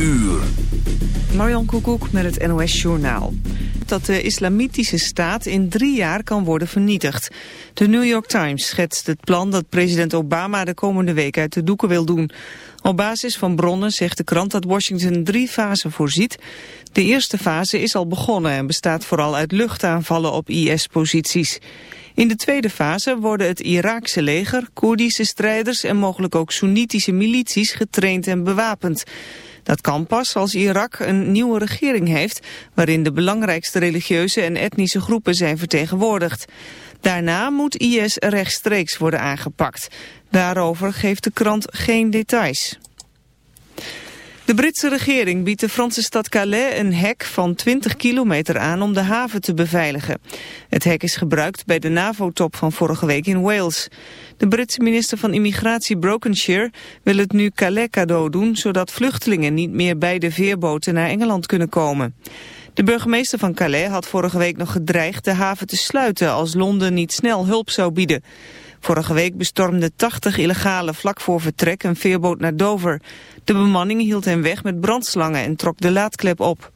uur. Marjan Koekoek met het NOS Journaal. Dat de islamitische staat in drie jaar kan worden vernietigd. De New York Times schetst het plan dat president Obama de komende week uit de doeken wil doen. Op basis van bronnen zegt de krant dat Washington drie fasen voorziet. De eerste fase is al begonnen en bestaat vooral uit luchtaanvallen op IS-posities. In de tweede fase worden het Iraakse leger, Koerdische strijders en mogelijk ook Soenitische milities getraind en bewapend. Dat kan pas als Irak een nieuwe regering heeft... waarin de belangrijkste religieuze en etnische groepen zijn vertegenwoordigd. Daarna moet IS rechtstreeks worden aangepakt. Daarover geeft de krant geen details. De Britse regering biedt de Franse stad Calais een hek van 20 kilometer aan om de haven te beveiligen. Het hek is gebruikt bij de NAVO-top van vorige week in Wales. De Britse minister van Immigratie Brokenshire wil het nu Calais cadeau doen... zodat vluchtelingen niet meer bij de veerboten naar Engeland kunnen komen. De burgemeester van Calais had vorige week nog gedreigd de haven te sluiten... als Londen niet snel hulp zou bieden. Vorige week bestormden 80 illegale vlak voor vertrek een veerboot naar Dover. De bemanning hield hen weg met brandslangen en trok de laadklep op.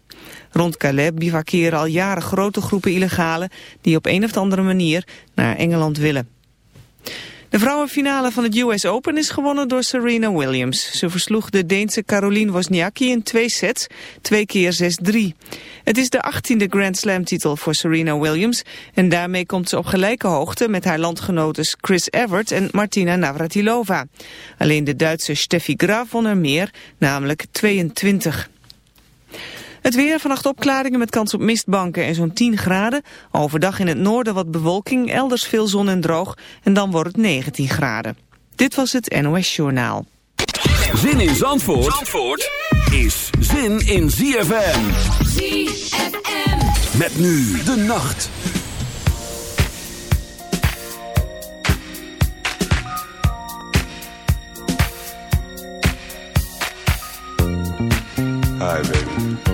Rond Calais bivakeren al jaren grote groepen illegalen... die op een of andere manier naar Engeland willen. De vrouwenfinale van het US Open is gewonnen door Serena Williams. Ze versloeg de Deense Caroline Wozniacki in twee sets, twee keer 6-3. Het is de achttiende Grand Slam titel voor Serena Williams... en daarmee komt ze op gelijke hoogte met haar landgenotes Chris Evert en Martina Navratilova. Alleen de Duitse Steffi Graf won er meer, namelijk 22. Het weer, vannacht opklaringen met kans op mistbanken en zo'n 10 graden. Overdag in het noorden wat bewolking, elders veel zon en droog. En dan wordt het 19 graden. Dit was het NOS Journaal. Zin in Zandvoort, Zandvoort is zin in ZFM. ZFM. Met nu de nacht. Hi, baby.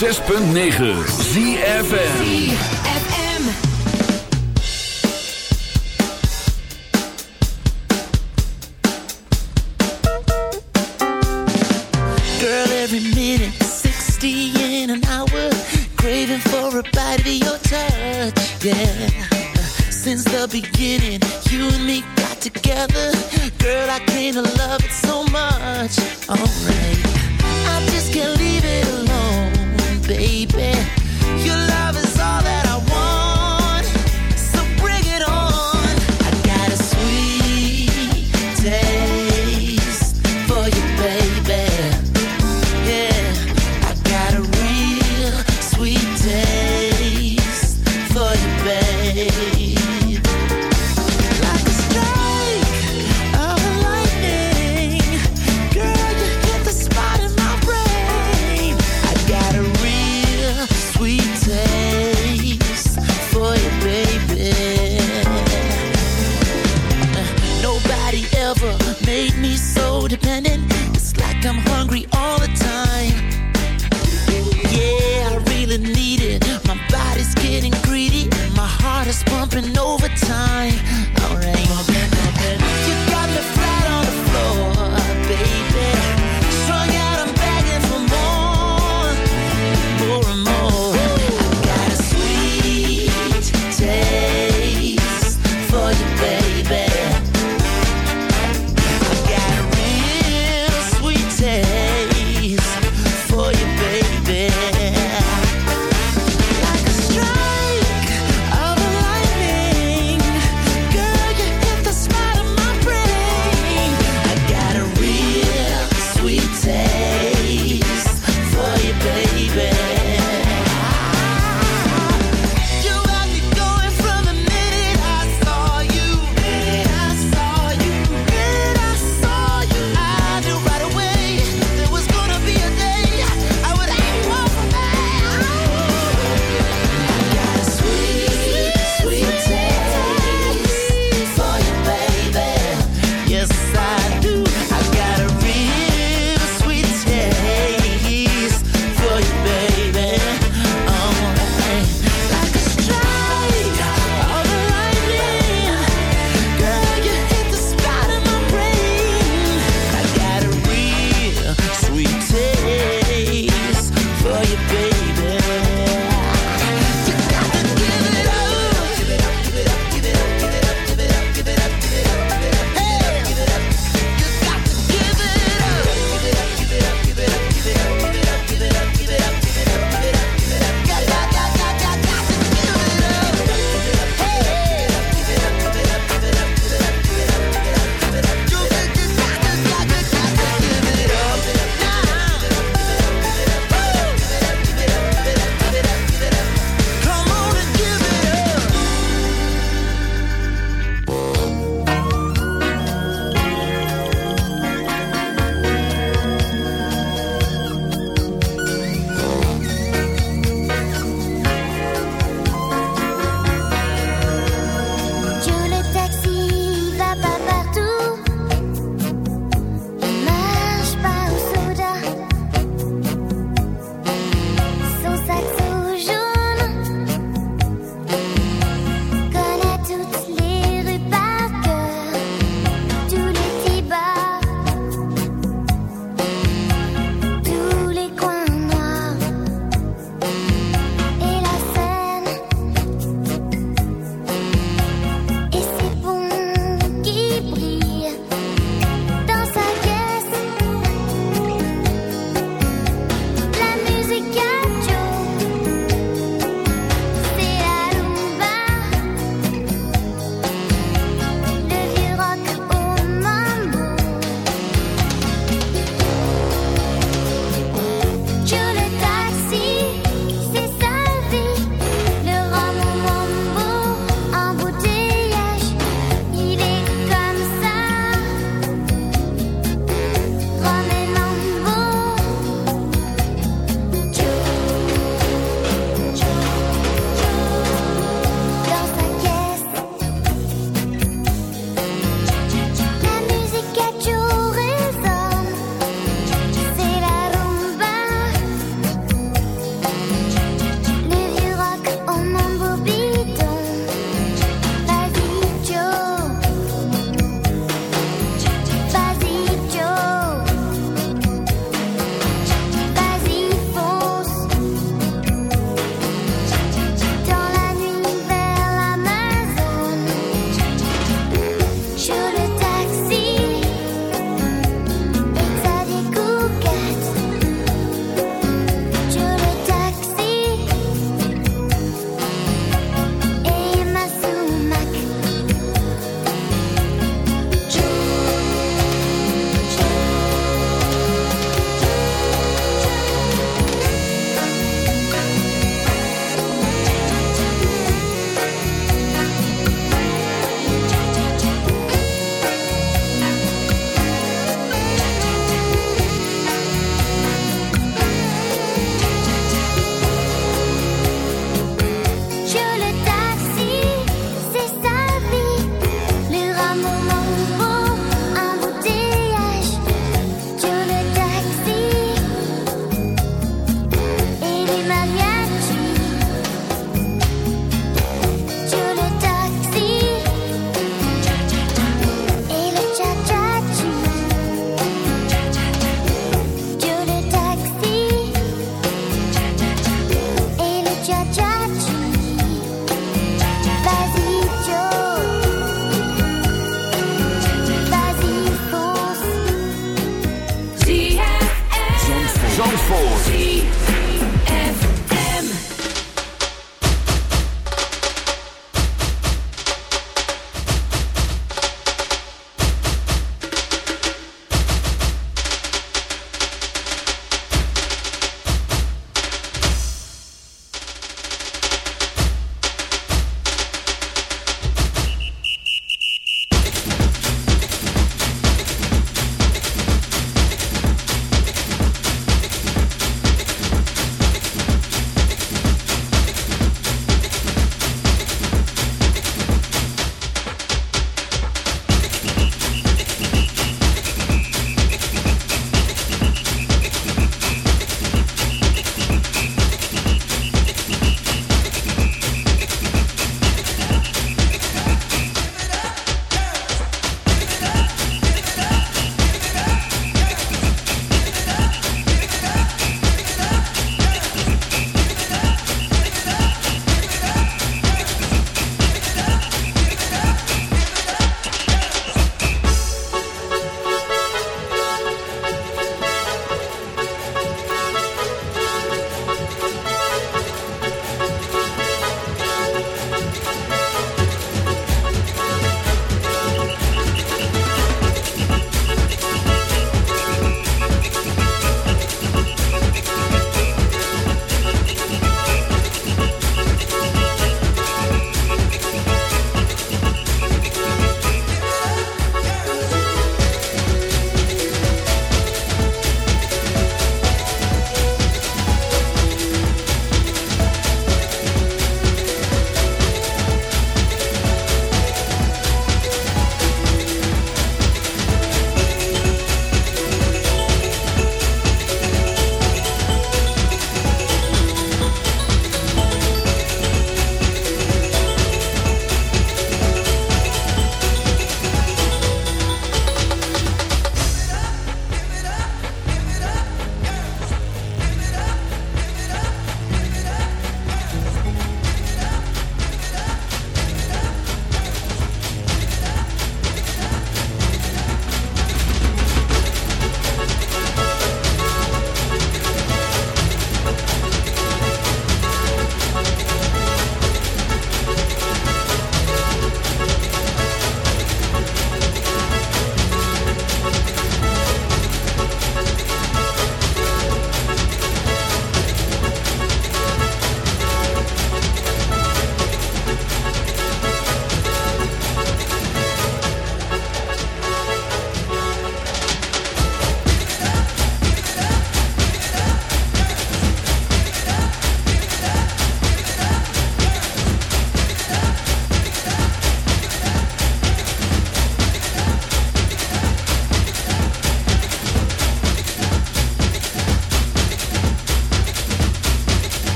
106.9 ZFM.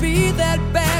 Both that you.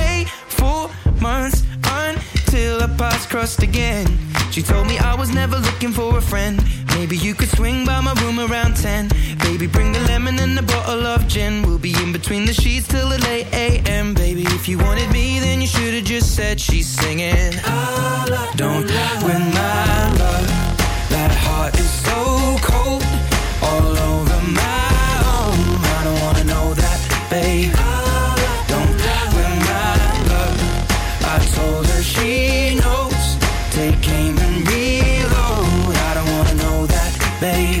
she's singing. Don't win my love. That heart is so cold. All over my own. I don't wanna know that, babe. Don't win my love. I told her she knows. Take aim and reload. I don't wanna know that, babe.